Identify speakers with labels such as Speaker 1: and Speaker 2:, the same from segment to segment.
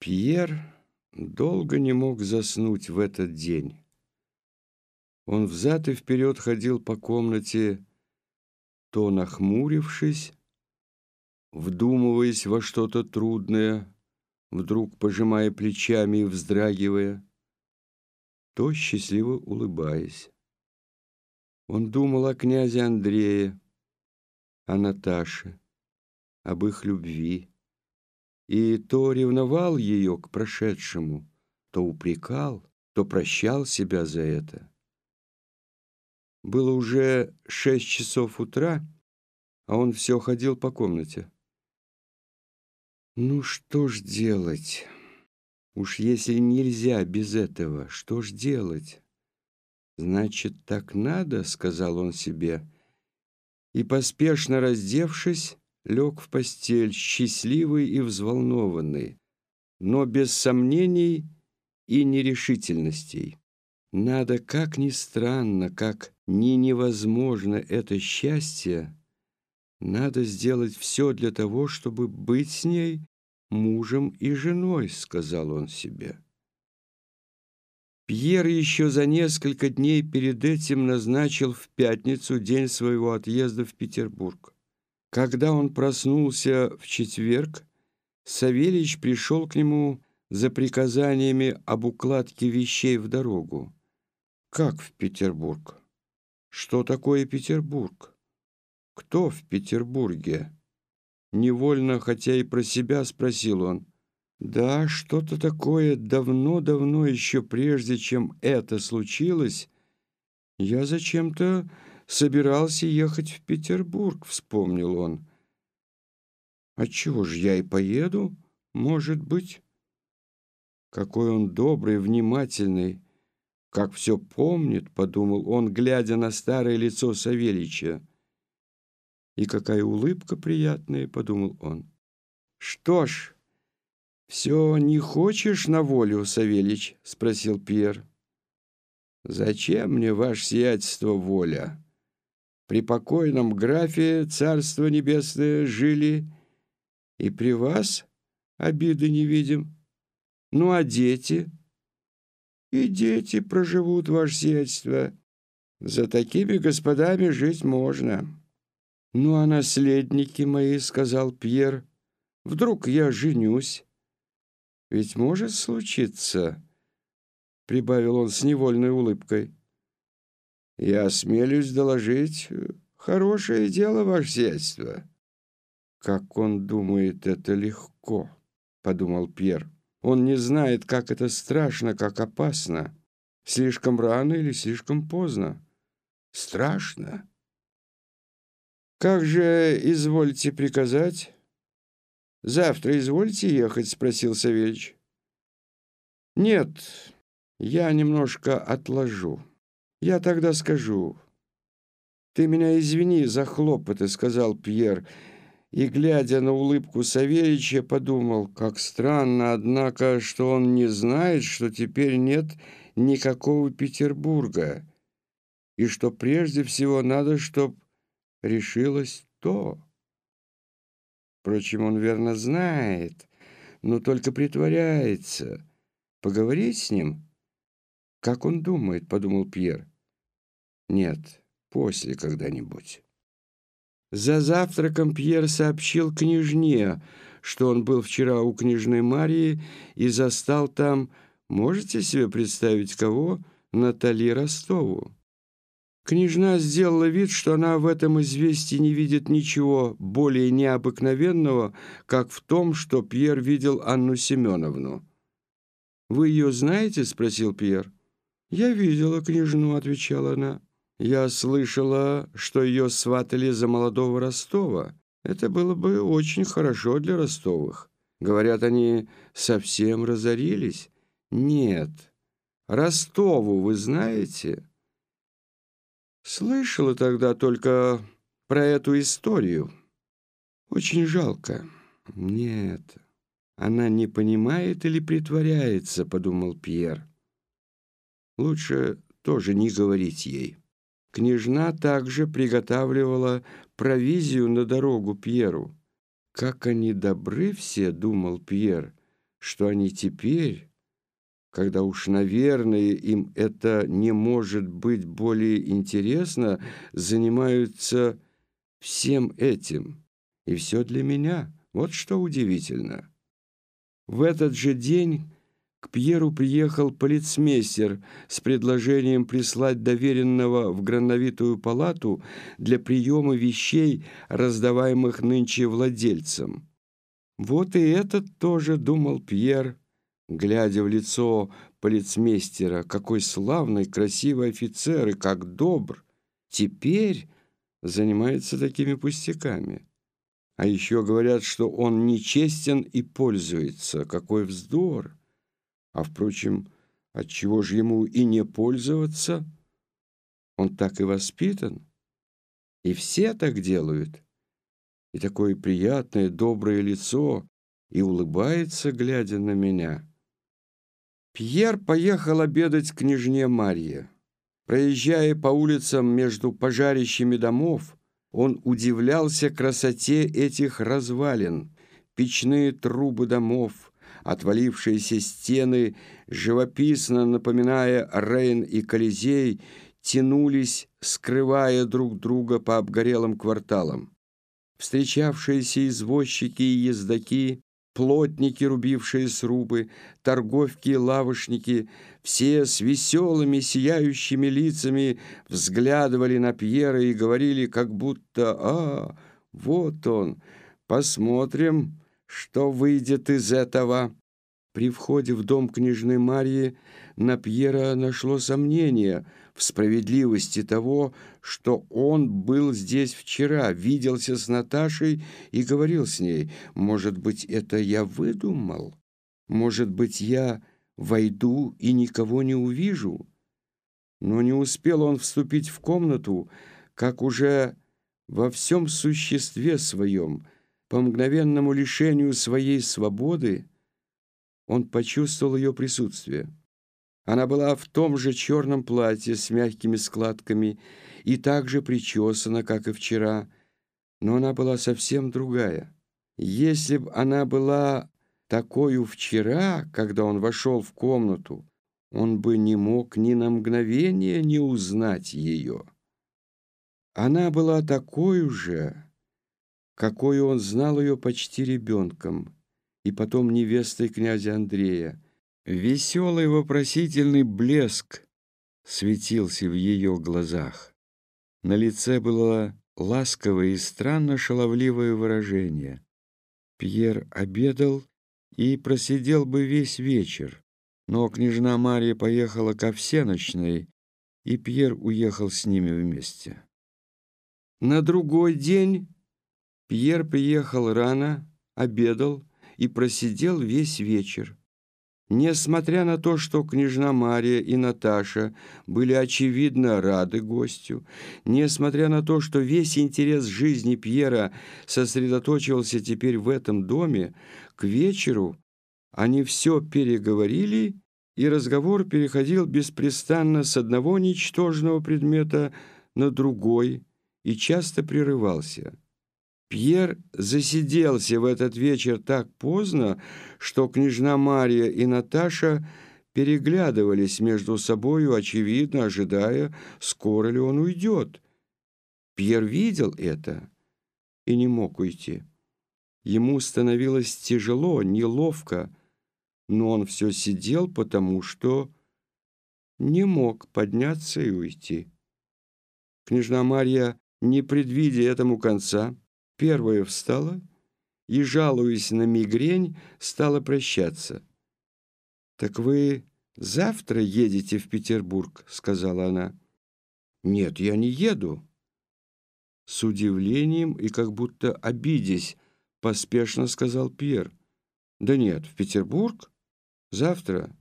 Speaker 1: Пьер долго не мог заснуть в этот день. Он взад и вперед ходил по комнате, то нахмурившись, вдумываясь во что-то трудное, вдруг пожимая плечами и вздрагивая, то счастливо улыбаясь. Он думал о князе Андрее, о Наташе, об их любви и то ревновал ее к прошедшему, то упрекал, то прощал себя за это. Было уже шесть часов утра, а он все ходил по комнате. «Ну что ж делать? Уж если нельзя без этого, что ж делать?» «Значит, так надо», — сказал он себе, и, поспешно раздевшись, лег в постель, счастливый и взволнованный, но без сомнений и нерешительностей. Надо, как ни странно, как ни невозможно это счастье, надо сделать все для того, чтобы быть с ней мужем и женой, сказал он себе. Пьер еще за несколько дней перед этим назначил в пятницу день своего отъезда в Петербург. Когда он проснулся в четверг, Савельич пришел к нему за приказаниями об укладке вещей в дорогу. «Как в Петербург? Что такое Петербург? Кто в Петербурге?» Невольно, хотя и про себя, спросил он. «Да, что-то такое давно-давно, еще прежде, чем это случилось, я зачем-то собирался ехать в Петербург», — вспомнил он. «Отчего же я и поеду, может быть?» Какой он добрый, внимательный, как все помнит, — подумал он, глядя на старое лицо Савельича. И какая улыбка приятная, — подумал он. «Что ж, все не хочешь на волю, Савельич?» — спросил Пьер. «Зачем мне ваше сиятельство воля?» При покойном графе Царство Небесное жили, и при вас обиды не видим. Ну, а дети? И дети проживут, ваше сиятельство. За такими господами жить можно. Ну, а наследники мои, — сказал Пьер, — вдруг я женюсь. Ведь может случиться, — прибавил он с невольной улыбкой. Я осмелюсь доложить, хорошее дело, ваше сиятельство. Как он думает, это легко, подумал Пьер. Он не знает, как это страшно, как опасно. Слишком рано или слишком поздно. Страшно. Как же извольте приказать? Завтра извольте ехать, спросил Савельич. Нет, я немножко отложу. «Я тогда скажу». «Ты меня извини за хлопоты», — сказал Пьер, и, глядя на улыбку Савельича, подумал, как странно, однако, что он не знает, что теперь нет никакого Петербурга, и что прежде всего надо, чтоб решилось то. Впрочем, он верно знает, но только притворяется. Поговорить с ним? Как он думает, подумал Пьер. Нет, после когда-нибудь. За завтраком Пьер сообщил княжне, что он был вчера у княжны Марии и застал там, можете себе представить кого, Натали Ростову. Княжна сделала вид, что она в этом известии не видит ничего более необыкновенного, как в том, что Пьер видел Анну Семеновну. «Вы ее знаете?» — спросил Пьер. «Я видела княжну», — отвечала она. Я слышала, что ее сватали за молодого Ростова. Это было бы очень хорошо для Ростовых. Говорят, они совсем разорились. Нет. Ростову вы знаете? Слышала тогда только про эту историю. Очень жалко. Нет, она не понимает или притворяется, подумал Пьер. Лучше тоже не говорить ей. Княжна также приготавливала провизию на дорогу Пьеру. «Как они добры все!» — думал Пьер. что они теперь, когда уж, наверное, им это не может быть более интересно, занимаются всем этим. И все для меня. Вот что удивительно. В этот же день к Пьеру приехал полицмейстер с предложением прислать доверенного в грановитую палату для приема вещей, раздаваемых нынче владельцам. Вот и этот тоже думал Пьер, глядя в лицо полицмейстера, какой славный, красивый офицер и как добр. Теперь занимается такими пустяками. А еще говорят, что он нечестен и пользуется. Какой вздор! А, впрочем, отчего же ему и не пользоваться? Он так и воспитан. И все так делают. И такое приятное, доброе лицо, и улыбается, глядя на меня. Пьер поехал обедать к княжне Марье. Проезжая по улицам между пожарищами домов, он удивлялся красоте этих развалин, печные трубы домов, отвалившиеся стены, живописно напоминая Рейн и Колизей, тянулись, скрывая друг друга по обгорелым кварталам. Встречавшиеся извозчики и ездаки плотники, рубившие срубы, торговки и лавочники, все с веселыми, сияющими лицами взглядывали на Пьера и говорили, как будто «А, вот он, посмотрим, что выйдет из этого». При входе в дом княжны Марьи на Пьера нашло сомнение в справедливости того, что он был здесь вчера, виделся с Наташей и говорил с ней. «Может быть, это я выдумал? Может быть, я войду и никого не увижу?» Но не успел он вступить в комнату, как уже во всем существе своем, по мгновенному лишению своей свободы, он почувствовал ее присутствие. Она была в том же черном платье с мягкими складками и так же причесана, как и вчера, но она была совсем другая. Если бы она была такой вчера, когда он вошел в комнату, он бы не мог ни на мгновение не узнать ее. Она была такой же, какой он знал ее почти ребенком, и потом невестой князя Андрея. Веселый вопросительный блеск светился в ее глазах. На лице было ласковое и странно шаловливое выражение. Пьер обедал и просидел бы весь вечер, но княжна Мария поехала ко всеночной, и Пьер уехал с ними вместе. На другой день Пьер приехал рано, обедал, и просидел весь вечер. Несмотря на то, что княжна Мария и Наташа были очевидно рады гостю, несмотря на то, что весь интерес жизни Пьера сосредоточивался теперь в этом доме, к вечеру они все переговорили, и разговор переходил беспрестанно с одного ничтожного предмета на другой и часто прерывался. Пьер засиделся в этот вечер так поздно, что княжна Мария и Наташа переглядывались между собою, очевидно ожидая, скоро ли он уйдет. Пьер видел это и не мог уйти. Ему становилось тяжело, неловко, но он все сидел, потому что не мог подняться и уйти. Княжна Марья, не предвидя этому конца, Первая встала и, жалуясь на мигрень, стала прощаться. «Так вы завтра едете в Петербург?» — сказала она. «Нет, я не еду». С удивлением и как будто обидясь, поспешно сказал Пьер. «Да нет, в Петербург? Завтра.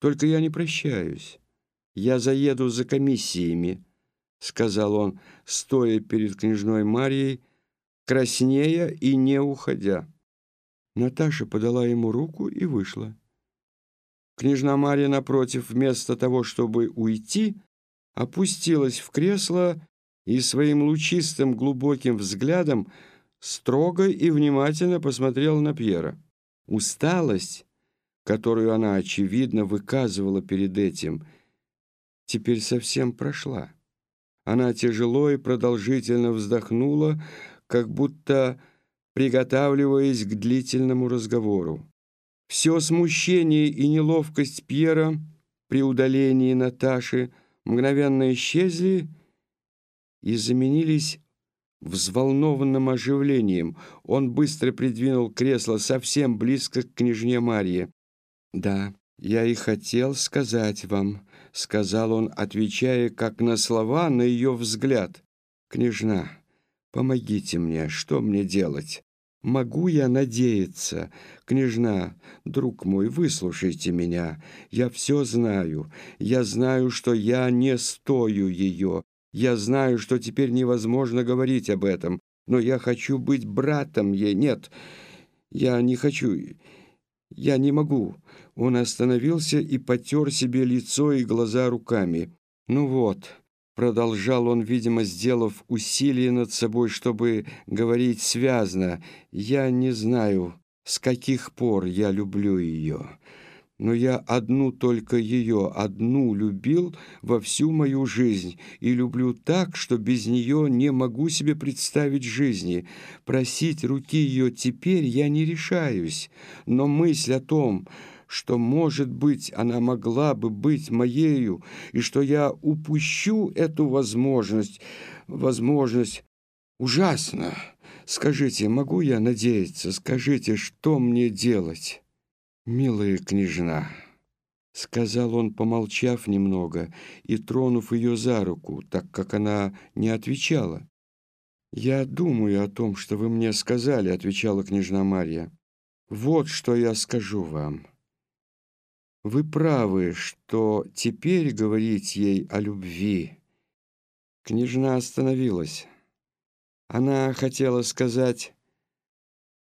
Speaker 1: Только я не прощаюсь. Я заеду за комиссиями», — сказал он, стоя перед княжной Марией, краснея и не уходя. Наташа подала ему руку и вышла. Княжна Марья, напротив, вместо того, чтобы уйти, опустилась в кресло и своим лучистым глубоким взглядом строго и внимательно посмотрела на Пьера. Усталость, которую она, очевидно, выказывала перед этим, теперь совсем прошла. Она тяжело и продолжительно вздохнула, как будто приготавливаясь к длительному разговору. Все смущение и неловкость Пьера при удалении Наташи мгновенно исчезли и заменились взволнованным оживлением. Он быстро придвинул кресло совсем близко к княжне Марье. «Да, я и хотел сказать вам», — сказал он, отвечая как на слова, на ее взгляд. «Княжна, помогите мне, что мне делать?» Могу я надеяться? Княжна, друг мой, выслушайте меня. Я все знаю. Я знаю, что я не стою ее. Я знаю, что теперь невозможно говорить об этом. Но я хочу быть братом ей. Нет, я не хочу. Я не могу. Он остановился и потер себе лицо и глаза руками. Ну вот, Продолжал он, видимо, сделав усилие над собой, чтобы говорить связно. «Я не знаю, с каких пор я люблю ее, но я одну только ее, одну любил во всю мою жизнь и люблю так, что без нее не могу себе представить жизни. Просить руки ее теперь я не решаюсь, но мысль о том, что, может быть, она могла бы быть моею, и что я упущу эту возможность. Возможность ужасно. Скажите, могу я надеяться? Скажите, что мне делать? Милая княжна, — сказал он, помолчав немного и тронув ее за руку, так как она не отвечала. «Я думаю о том, что вы мне сказали», — отвечала княжна Марья. «Вот что я скажу вам. Вы правы, что теперь говорить ей о любви. Княжна остановилась. Она хотела сказать,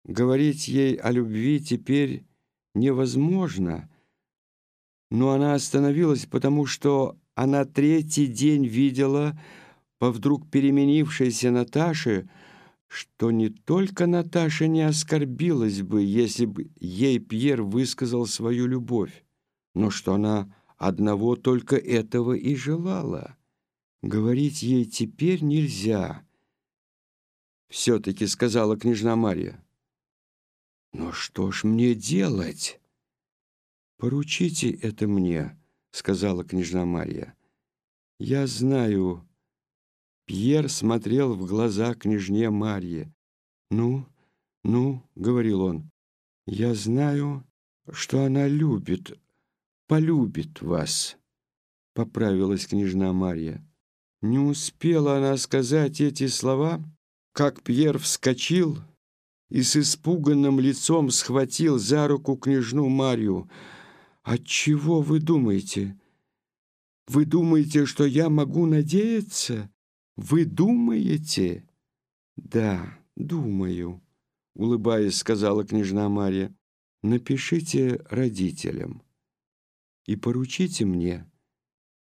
Speaker 1: говорить ей о любви теперь невозможно, но она остановилась, потому что она третий день видела по вдруг переменившейся Наташе, что не только Наташа не оскорбилась бы, если бы ей Пьер высказал свою любовь, но что она одного только этого и желала. Говорить ей теперь нельзя, все-таки сказала княжна Марья. Но что ж мне делать? Поручите это мне, сказала княжна Марья. Я знаю. Пьер смотрел в глаза княжне Марье. «Ну, ну», — говорил он, — «я знаю, что она любит полюбит вас», — поправилась княжна Марья. Не успела она сказать эти слова, как Пьер вскочил и с испуганным лицом схватил за руку княжну Марью. «Отчего вы думаете? Вы думаете, что я могу надеяться? Вы думаете?» «Да, думаю», — улыбаясь, сказала княжна Марья. «Напишите родителям» и поручите мне.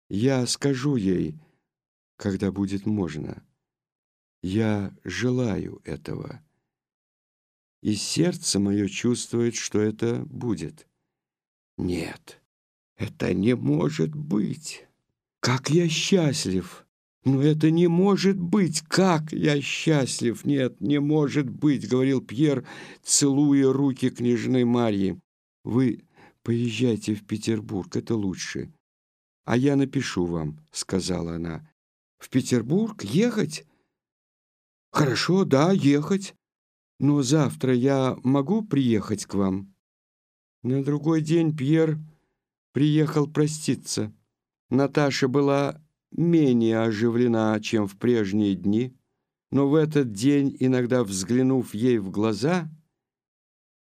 Speaker 1: Я скажу ей, когда будет можно. Я желаю этого. И сердце мое чувствует, что это будет. Нет, это не может быть. Как я счастлив! Но это не может быть! Как я счастлив! Нет, не может быть, — говорил Пьер, целуя руки княжны Марьи. Вы Поезжайте в Петербург, это лучше. А я напишу вам, сказала она. В Петербург ехать? Хорошо, да, ехать. Но завтра я могу приехать к вам? На другой день Пьер приехал проститься. Наташа была менее оживлена, чем в прежние дни, но в этот день, иногда взглянув ей в глаза,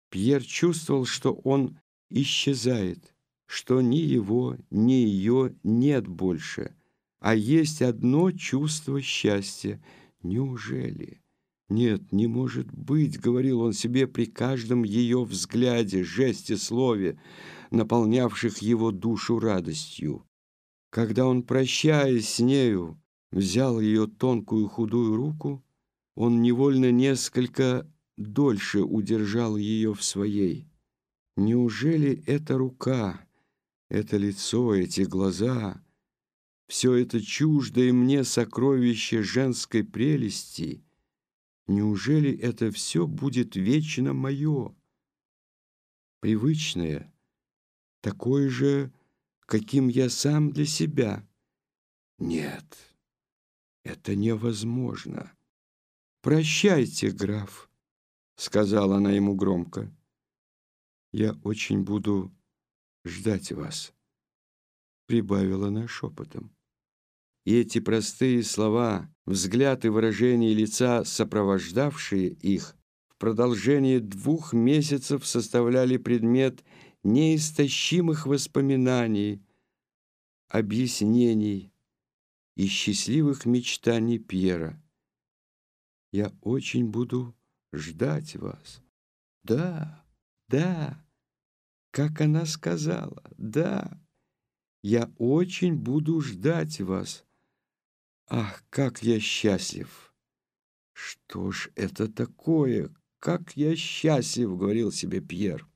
Speaker 1: Пьер чувствовал, что он исчезает, что ни его, ни ее нет больше, а есть одно чувство счастья. Неужели? Нет, не может быть, говорил он себе при каждом ее взгляде, жесте, слове, наполнявших его душу радостью. Когда он, прощаясь с нею, взял ее тонкую худую руку, он невольно несколько дольше удержал ее в своей. Неужели эта рука, это лицо, эти глаза, все это чуждое мне сокровище женской прелести, неужели это все будет вечно мое, привычное, такое же, каким я сам для себя? Нет, это невозможно. «Прощайте, граф», — сказала она ему громко. «Я очень буду ждать вас», — прибавила она шепотом. И эти простые слова, взгляд и выражение лица, сопровождавшие их, в продолжении двух месяцев составляли предмет неистощимых воспоминаний, объяснений и счастливых мечтаний Пьера. «Я очень буду ждать вас». «Да, да, как она сказала, да, я очень буду ждать вас». Ах, как я счастлив! Что ж это такое? Как я счастлив, говорил себе Пьер.